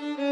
Mm-hmm.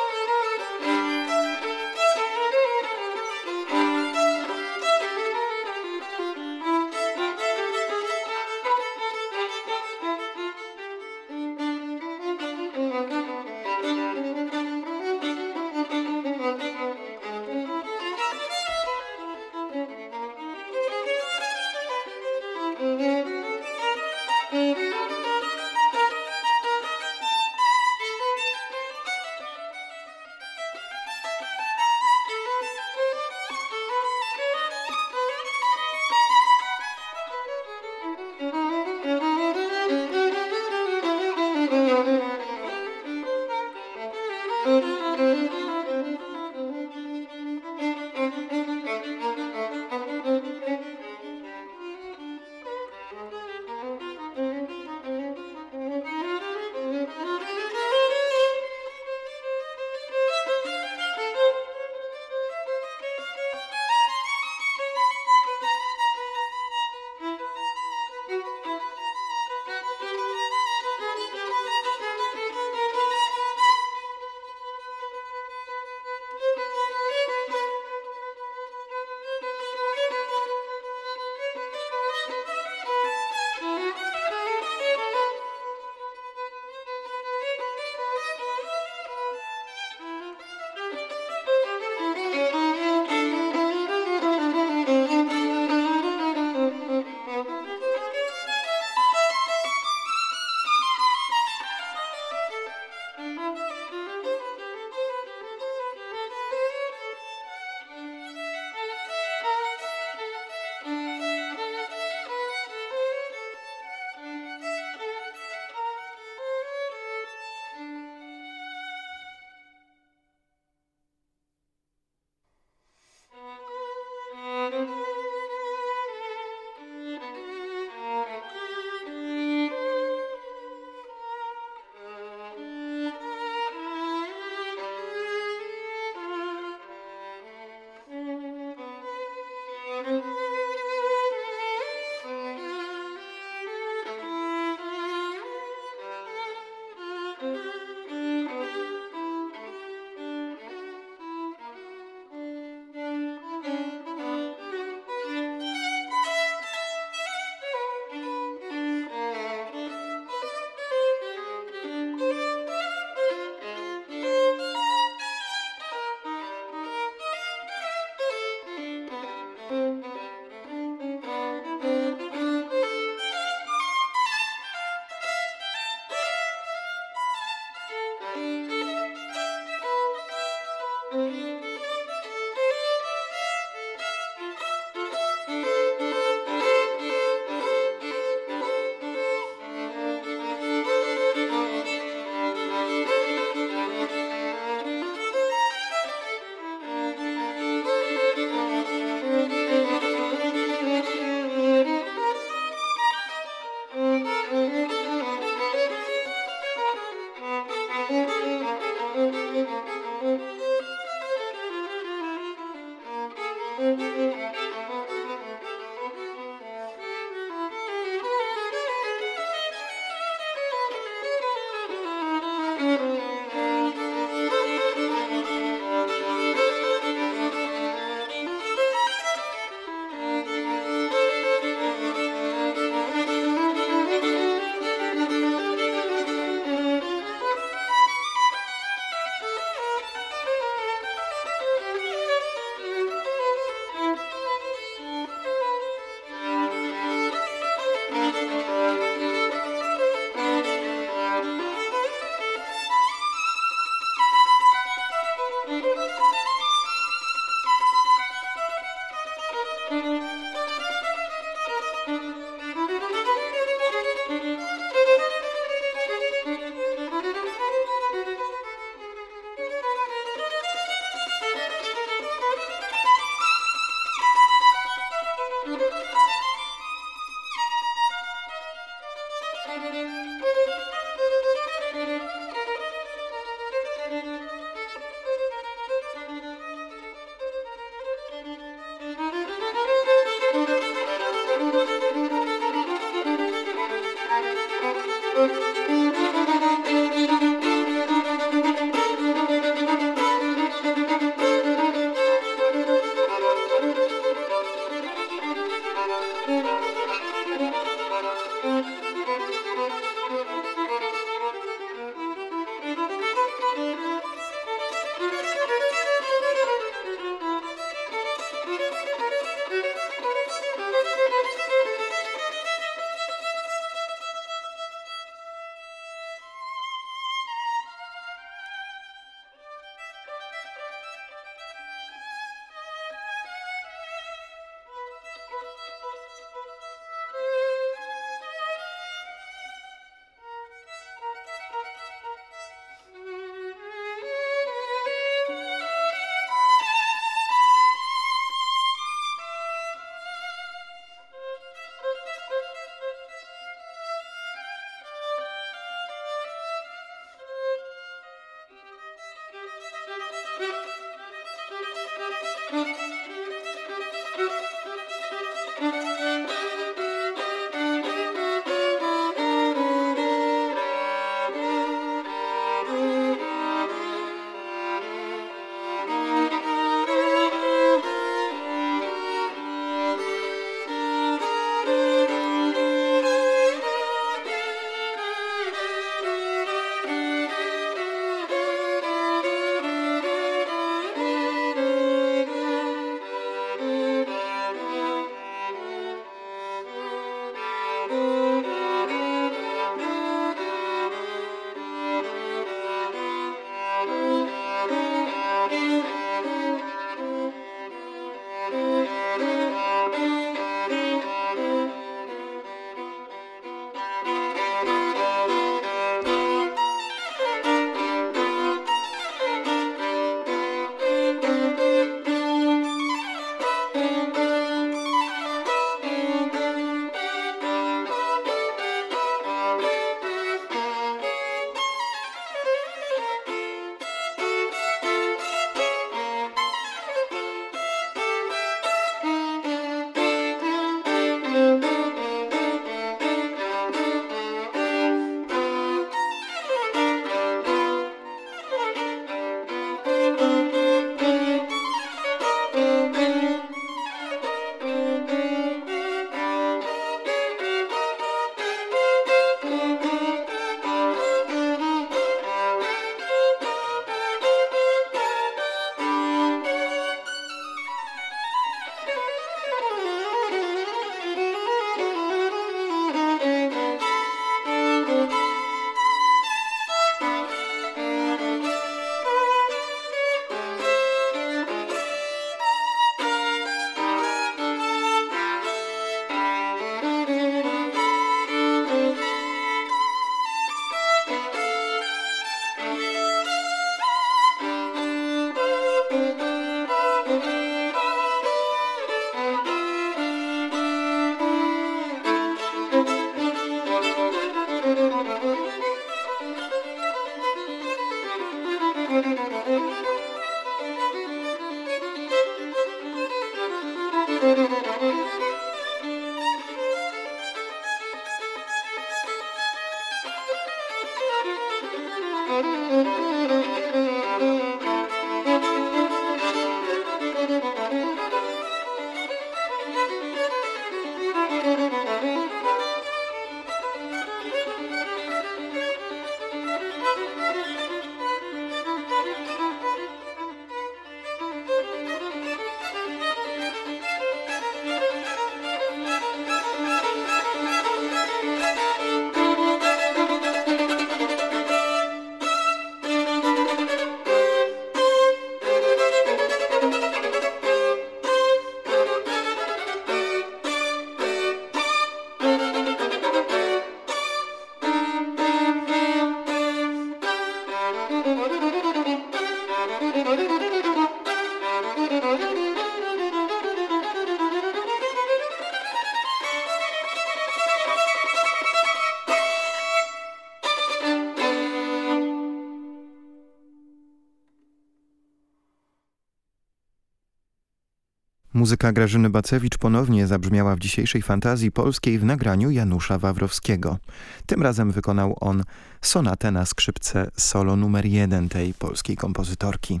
Muzyka Grażyny Bacewicz ponownie zabrzmiała w dzisiejszej fantazji polskiej w nagraniu Janusza Wawrowskiego. Tym razem wykonał on sonatę na skrzypce solo numer jeden tej polskiej kompozytorki.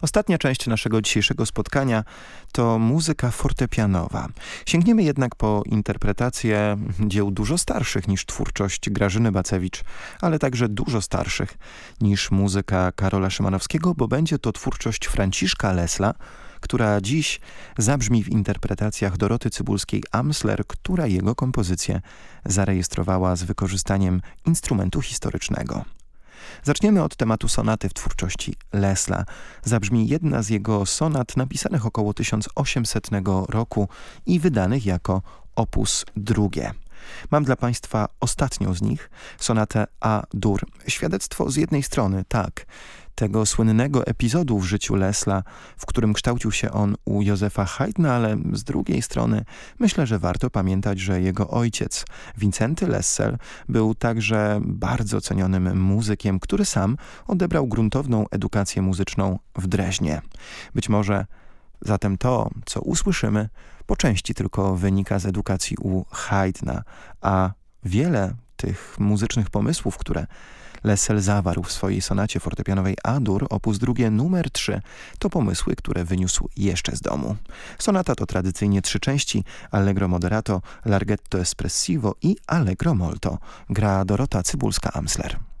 Ostatnia część naszego dzisiejszego spotkania to muzyka fortepianowa. Sięgniemy jednak po interpretację dzieł dużo starszych niż twórczość Grażyny Bacewicz, ale także dużo starszych niż muzyka Karola Szymanowskiego, bo będzie to twórczość Franciszka Lesla, która dziś zabrzmi w interpretacjach Doroty Cybulskiej-Amsler, która jego kompozycję zarejestrowała z wykorzystaniem instrumentu historycznego. Zaczniemy od tematu sonaty w twórczości Lesla. Zabrzmi jedna z jego sonat napisanych około 1800 roku i wydanych jako opus drugie. Mam dla Państwa ostatnią z nich, sonatę A-dur. Świadectwo z jednej strony, tak, tego słynnego epizodu w życiu Lesla, w którym kształcił się on u Józefa Haydna, ale z drugiej strony myślę, że warto pamiętać, że jego ojciec, Wincenty Lessel, był także bardzo cenionym muzykiem, który sam odebrał gruntowną edukację muzyczną w Dreźnie. Być może zatem to, co usłyszymy, po części tylko wynika z edukacji u Haydna, a wiele tych muzycznych pomysłów, które Lessel zawarł w swojej sonacie fortepianowej A-dur opus drugie numer 3 to pomysły, które wyniósł jeszcze z domu. Sonata to tradycyjnie trzy części Allegro moderato, Larghetto espressivo i Allegro molto. Gra Dorota Cybulska-Amsler.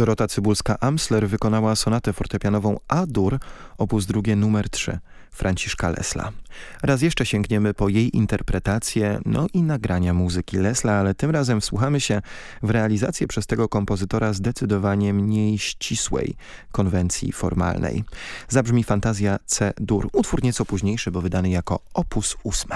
Dorota Cybulska-Amsler wykonała sonatę fortepianową A-dur, opus drugie numer 3, Franciszka Lesla. Raz jeszcze sięgniemy po jej interpretację, no i nagrania muzyki Lesla, ale tym razem wsłuchamy się w realizację przez tego kompozytora zdecydowanie mniej ścisłej konwencji formalnej. Zabrzmi fantazja C-dur, utwór nieco późniejszy, bo wydany jako opus 8.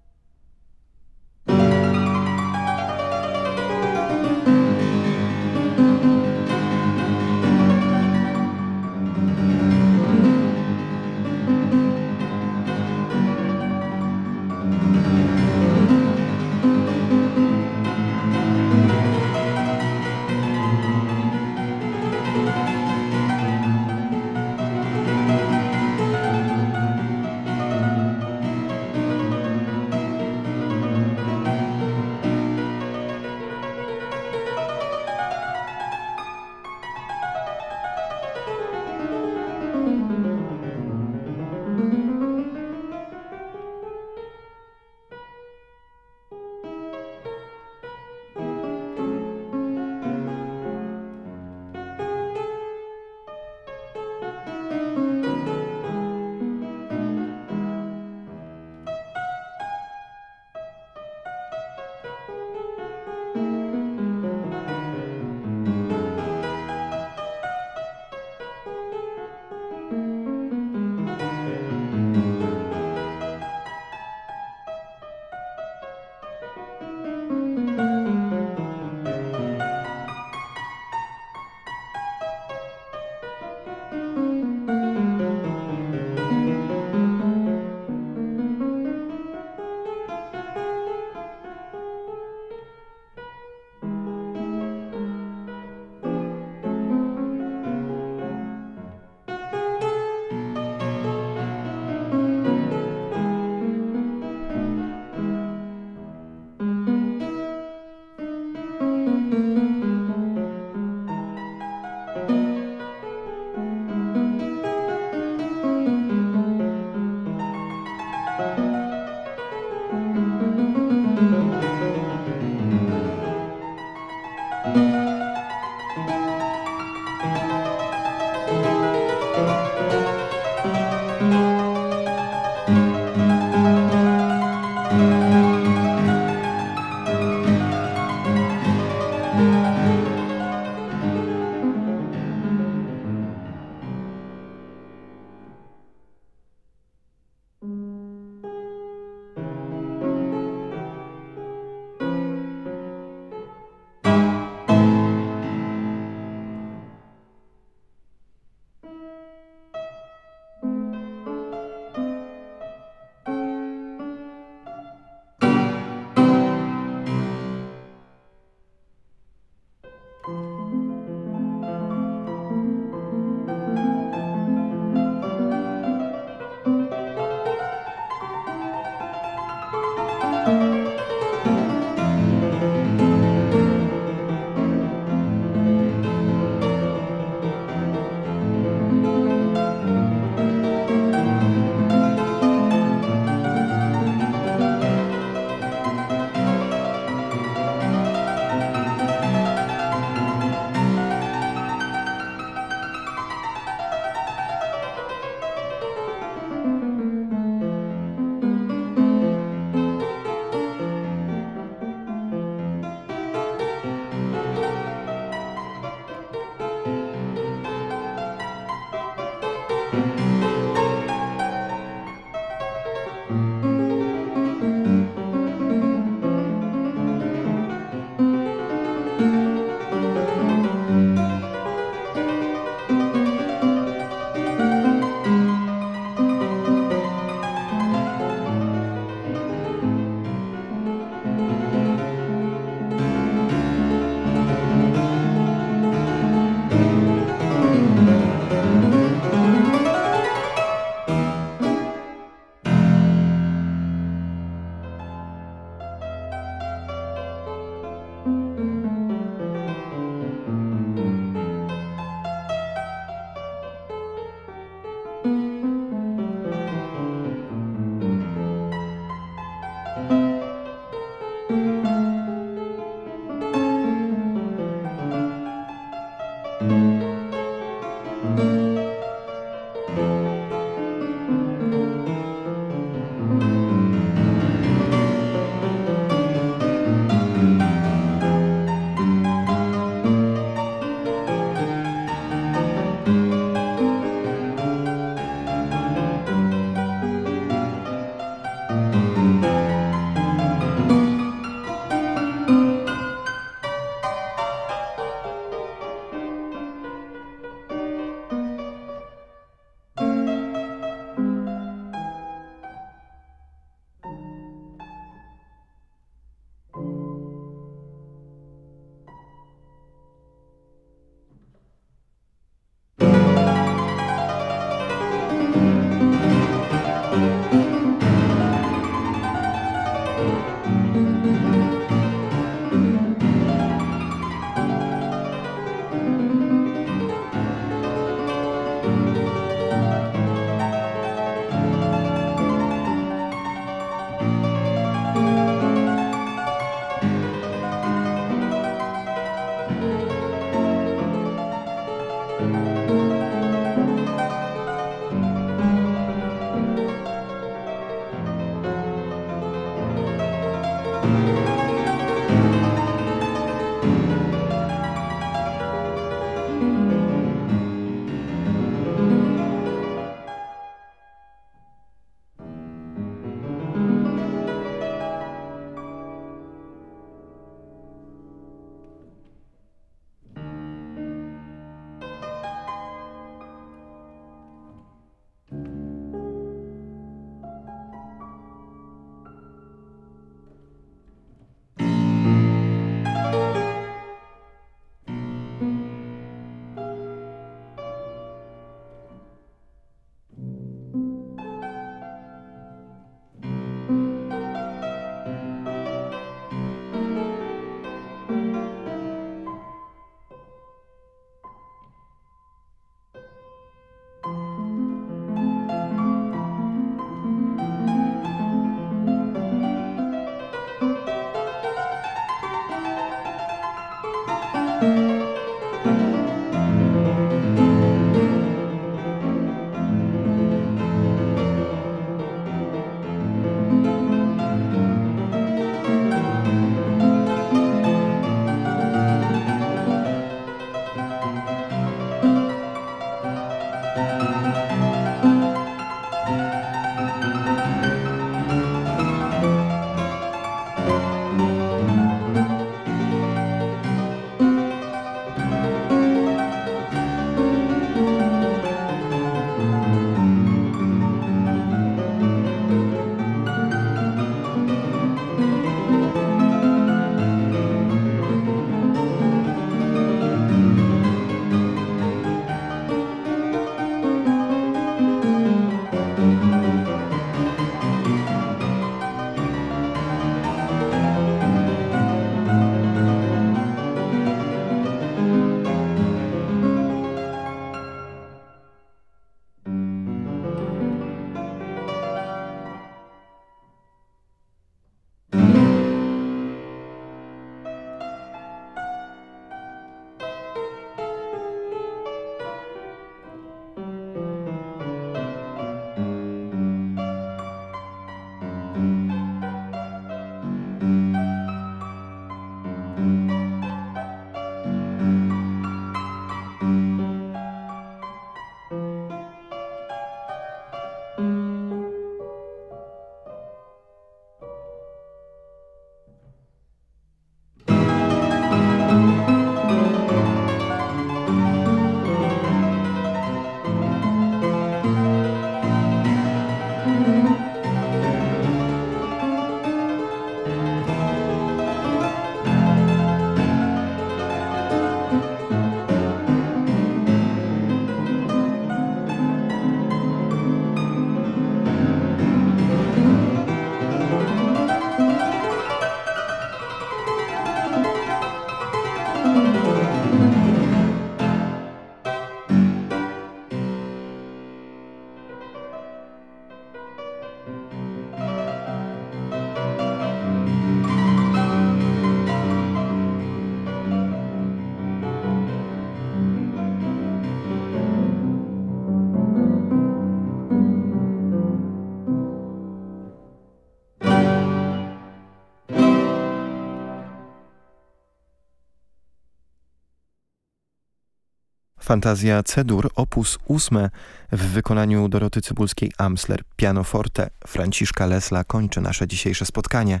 Fantazja C-dur, opus 8 w wykonaniu Doroty Cybulskiej-Amsler, pianoforte Franciszka Lesla kończy nasze dzisiejsze spotkanie.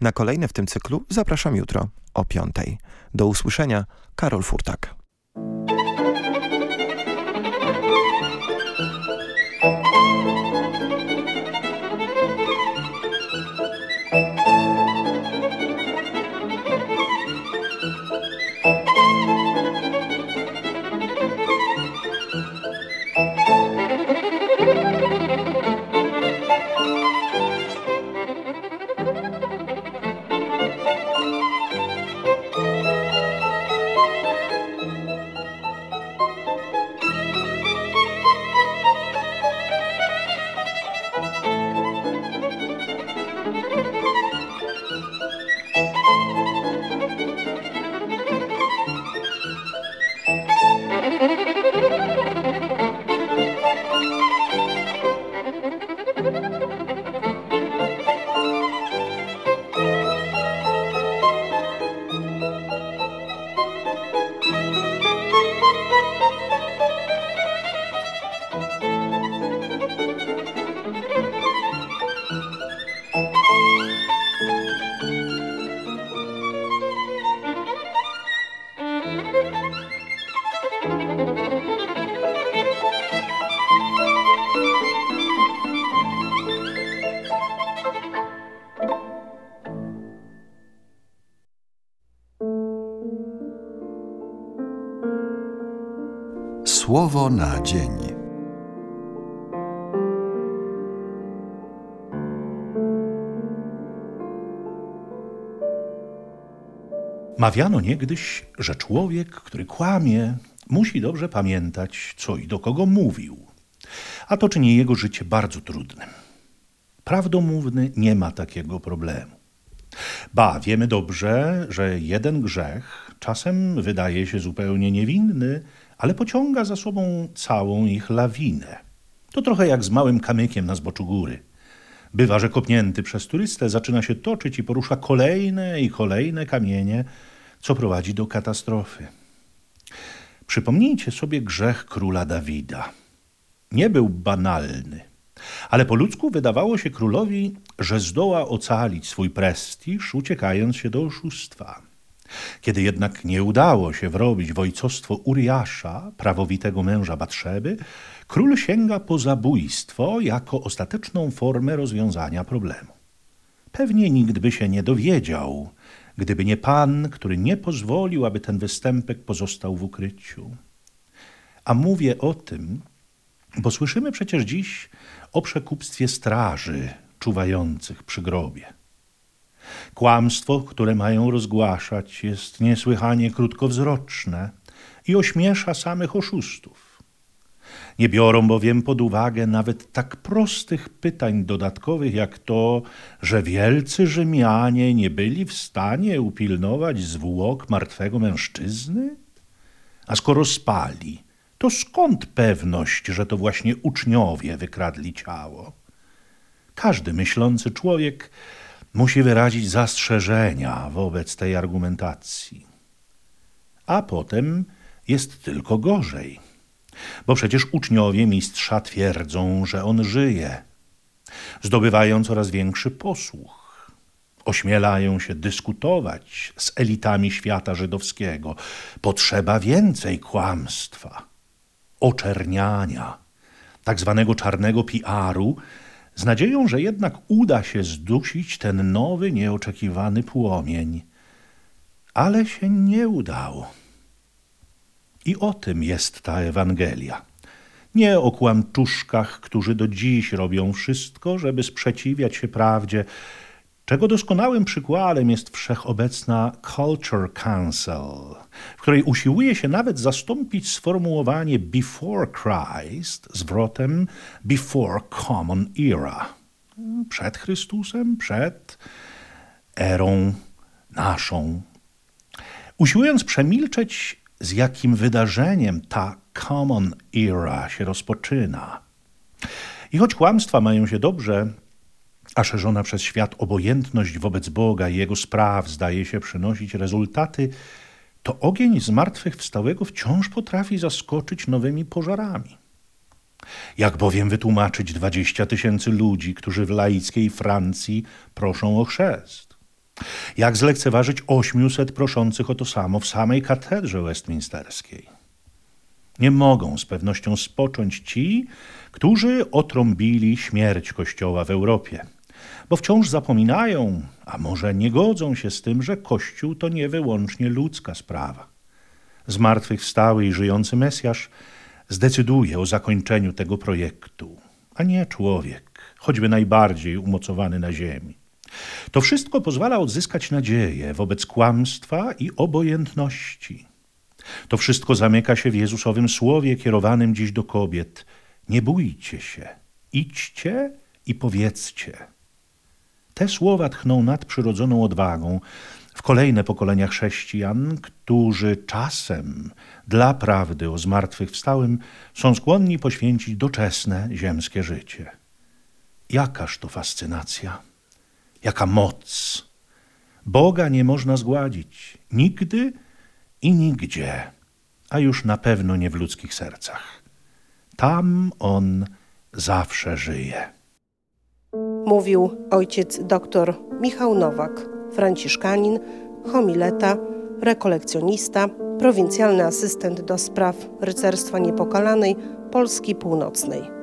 Na kolejne w tym cyklu zapraszam jutro o piątej. Do usłyszenia, Karol Furtak. Słowo na dzień. Mawiano niegdyś, że człowiek, który kłamie, musi dobrze pamiętać, co i do kogo mówił, a to czyni jego życie bardzo trudnym. Prawdomówny nie ma takiego problemu. Ba, wiemy dobrze, że jeden grzech czasem wydaje się zupełnie niewinny, ale pociąga za sobą całą ich lawinę. To trochę jak z małym kamykiem na zboczu góry. Bywa, że kopnięty przez turystę zaczyna się toczyć i porusza kolejne i kolejne kamienie, co prowadzi do katastrofy. Przypomnijcie sobie grzech króla Dawida. Nie był banalny, ale po ludzku wydawało się królowi, że zdoła ocalić swój prestiż, uciekając się do oszustwa. Kiedy jednak nie udało się wrobić w ojcostwo Uriasza, prawowitego męża Batrzeby, król sięga po zabójstwo jako ostateczną formę rozwiązania problemu. Pewnie nikt by się nie dowiedział, gdyby nie pan, który nie pozwolił, aby ten występek pozostał w ukryciu. A mówię o tym, bo słyszymy przecież dziś o przekupstwie straży czuwających przy grobie. Kłamstwo, które mają rozgłaszać, jest niesłychanie krótkowzroczne i ośmiesza samych oszustów. Nie biorą bowiem pod uwagę nawet tak prostych pytań dodatkowych, jak to, że wielcy Rzymianie nie byli w stanie upilnować zwłok martwego mężczyzny? A skoro spali, to skąd pewność, że to właśnie uczniowie wykradli ciało? Każdy myślący człowiek musi wyrazić zastrzeżenia wobec tej argumentacji. A potem jest tylko gorzej, bo przecież uczniowie mistrza twierdzą, że on żyje. Zdobywają coraz większy posłuch. Ośmielają się dyskutować z elitami świata żydowskiego. Potrzeba więcej kłamstwa, oczerniania, tak zwanego czarnego PR-u, z nadzieją, że jednak uda się zdusić ten nowy, nieoczekiwany płomień. Ale się nie udało. I o tym jest ta Ewangelia. Nie o kłamczuszkach, którzy do dziś robią wszystko, żeby sprzeciwiać się prawdzie, czego doskonałym przykładem jest wszechobecna Culture Council, w której usiłuje się nawet zastąpić sformułowanie before Christ zwrotem before common era. Przed Chrystusem, przed erą naszą. Usiłując przemilczeć, z jakim wydarzeniem ta common era się rozpoczyna. I choć kłamstwa mają się dobrze, a szerzona przez świat obojętność wobec Boga i Jego spraw zdaje się przynosić rezultaty, to ogień zmartwychwstałego wciąż potrafi zaskoczyć nowymi pożarami. Jak bowiem wytłumaczyć dwadzieścia tysięcy ludzi, którzy w laickiej Francji proszą o chrzest? Jak zlekceważyć ośmiuset proszących o to samo w samej katedrze westminsterskiej? Nie mogą z pewnością spocząć ci, którzy otrąbili śmierć Kościoła w Europie – bo wciąż zapominają, a może nie godzą się z tym, że Kościół to nie wyłącznie ludzka sprawa. Zmartwychwstały i żyjący Mesjasz zdecyduje o zakończeniu tego projektu, a nie człowiek, choćby najbardziej umocowany na ziemi. To wszystko pozwala odzyskać nadzieję wobec kłamstwa i obojętności. To wszystko zamyka się w Jezusowym słowie kierowanym dziś do kobiet. Nie bójcie się, idźcie i powiedzcie. Te słowa tchną nadprzyrodzoną odwagą w kolejne pokolenia chrześcijan, którzy czasem dla prawdy o zmartwychwstałym są skłonni poświęcić doczesne ziemskie życie. Jakaż to fascynacja, jaka moc! Boga nie można zgładzić nigdy i nigdzie, a już na pewno nie w ludzkich sercach. Tam On zawsze żyje mówił ojciec dr Michał Nowak, franciszkanin, homileta, rekolekcjonista, prowincjalny asystent do spraw rycerstwa niepokalanej Polski Północnej.